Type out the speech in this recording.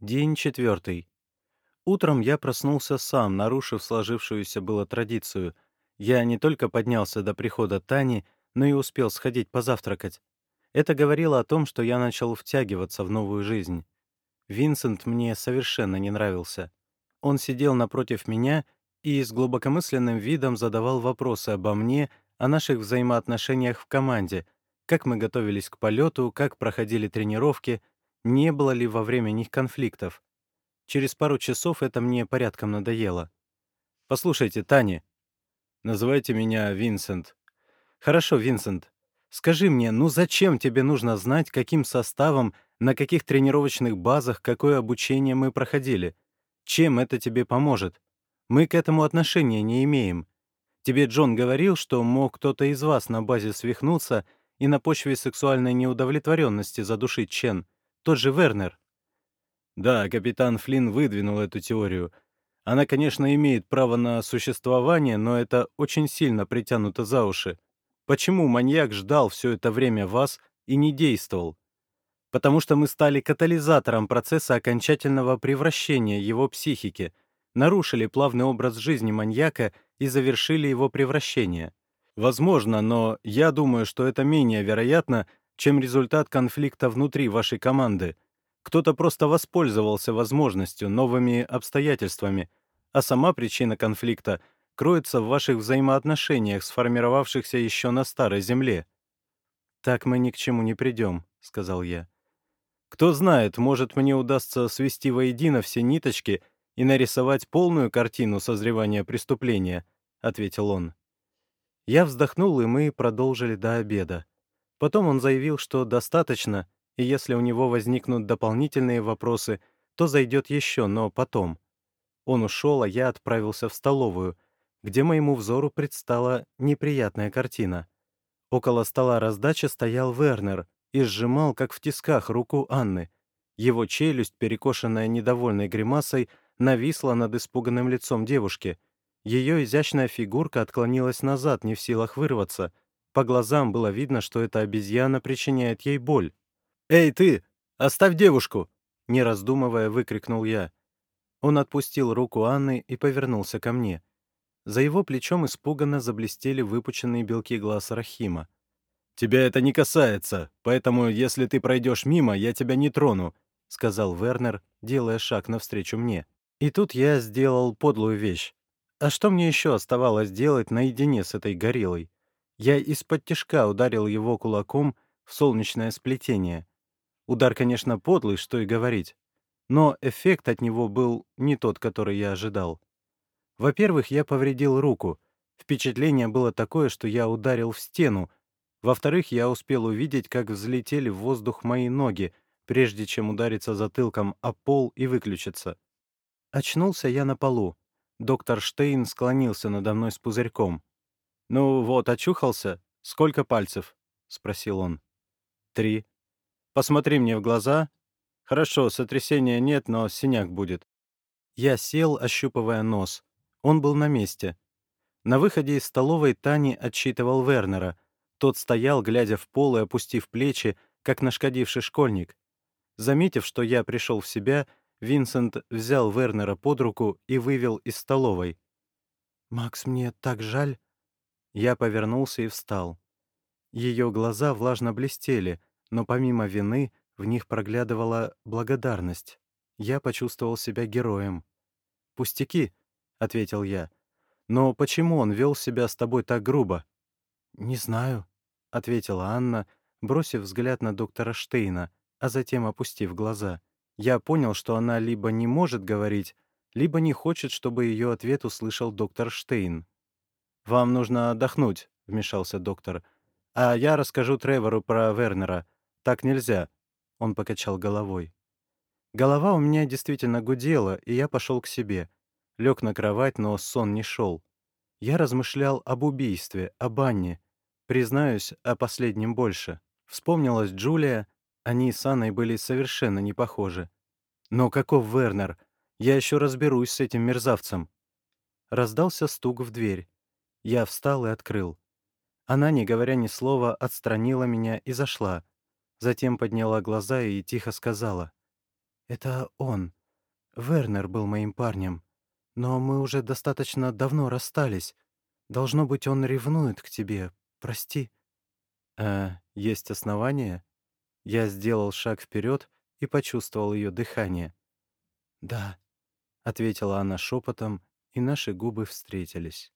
День четвертый. Утром я проснулся сам, нарушив сложившуюся было традицию. Я не только поднялся до прихода Тани, но и успел сходить позавтракать. Это говорило о том, что я начал втягиваться в новую жизнь. Винсент мне совершенно не нравился. Он сидел напротив меня и с глубокомысленным видом задавал вопросы обо мне, о наших взаимоотношениях в команде, как мы готовились к полету, как проходили тренировки, не было ли во время них конфликтов. Через пару часов это мне порядком надоело. «Послушайте, Таня». «Называйте меня Винсент». «Хорошо, Винсент. Скажи мне, ну зачем тебе нужно знать, каким составом, на каких тренировочных базах, какое обучение мы проходили? Чем это тебе поможет? Мы к этому отношения не имеем. Тебе Джон говорил, что мог кто-то из вас на базе свихнуться и на почве сексуальной неудовлетворенности задушить Чен, тот же Вернер. Да, капитан Флинн выдвинул эту теорию. Она, конечно, имеет право на существование, но это очень сильно притянуто за уши. Почему маньяк ждал все это время вас и не действовал? Потому что мы стали катализатором процесса окончательного превращения его психики, нарушили плавный образ жизни маньяка и завершили его превращение. Возможно, но я думаю, что это менее вероятно, чем результат конфликта внутри вашей команды. Кто-то просто воспользовался возможностью, новыми обстоятельствами, а сама причина конфликта кроется в ваших взаимоотношениях, сформировавшихся еще на Старой Земле. «Так мы ни к чему не придем», — сказал я. «Кто знает, может, мне удастся свести воедино все ниточки и нарисовать полную картину созревания преступления», — ответил он. Я вздохнул, и мы продолжили до обеда. Потом он заявил, что достаточно, и если у него возникнут дополнительные вопросы, то зайдет еще, но потом. Он ушел, а я отправился в столовую, где моему взору предстала неприятная картина. Около стола раздачи стоял Вернер и сжимал, как в тисках, руку Анны. Его челюсть, перекошенная недовольной гримасой, нависла над испуганным лицом девушки. Ее изящная фигурка отклонилась назад, не в силах вырваться — по глазам было видно, что эта обезьяна причиняет ей боль. «Эй, ты! Оставь девушку!» Не раздумывая, выкрикнул я. Он отпустил руку Анны и повернулся ко мне. За его плечом испуганно заблестели выпученные белки глаз Рахима. «Тебя это не касается, поэтому, если ты пройдешь мимо, я тебя не трону», — сказал Вернер, делая шаг навстречу мне. И тут я сделал подлую вещь. А что мне еще оставалось делать наедине с этой гориллой? Я из-под тишка ударил его кулаком в солнечное сплетение. Удар, конечно, подлый, что и говорить. Но эффект от него был не тот, который я ожидал. Во-первых, я повредил руку. Впечатление было такое, что я ударил в стену. Во-вторых, я успел увидеть, как взлетели в воздух мои ноги, прежде чем удариться затылком о пол и выключиться. Очнулся я на полу. Доктор Штейн склонился надо мной с пузырьком. «Ну вот, очухался? Сколько пальцев?» — спросил он. «Три». «Посмотри мне в глаза». «Хорошо, сотрясения нет, но синяк будет». Я сел, ощупывая нос. Он был на месте. На выходе из столовой Тани отсчитывал Вернера. Тот стоял, глядя в пол и опустив плечи, как нашкодивший школьник. Заметив, что я пришел в себя, Винсент взял Вернера под руку и вывел из столовой. «Макс, мне так жаль», я повернулся и встал. Ее глаза влажно блестели, но помимо вины в них проглядывала благодарность. Я почувствовал себя героем. «Пустяки», — ответил я. «Но почему он вел себя с тобой так грубо?» «Не знаю», — ответила Анна, бросив взгляд на доктора Штейна, а затем опустив глаза. Я понял, что она либо не может говорить, либо не хочет, чтобы ее ответ услышал доктор Штейн. «Вам нужно отдохнуть», — вмешался доктор. «А я расскажу Тревору про Вернера. Так нельзя». Он покачал головой. Голова у меня действительно гудела, и я пошел к себе. Лег на кровать, но сон не шел. Я размышлял об убийстве, об Анне. Признаюсь, о последнем больше. Вспомнилась Джулия, они с Анной были совершенно не похожи. Но каков Вернер? Я еще разберусь с этим мерзавцем. Раздался стук в дверь. Я встал и открыл. Она, не говоря ни слова, отстранила меня и зашла. Затем подняла глаза и тихо сказала. Это он. Вернер был моим парнем. Но мы уже достаточно давно расстались. Должно быть, он ревнует к тебе. Прости». «Э, есть основания?» Я сделал шаг вперед и почувствовал ее дыхание. «Да», — ответила она шепотом, и наши губы встретились.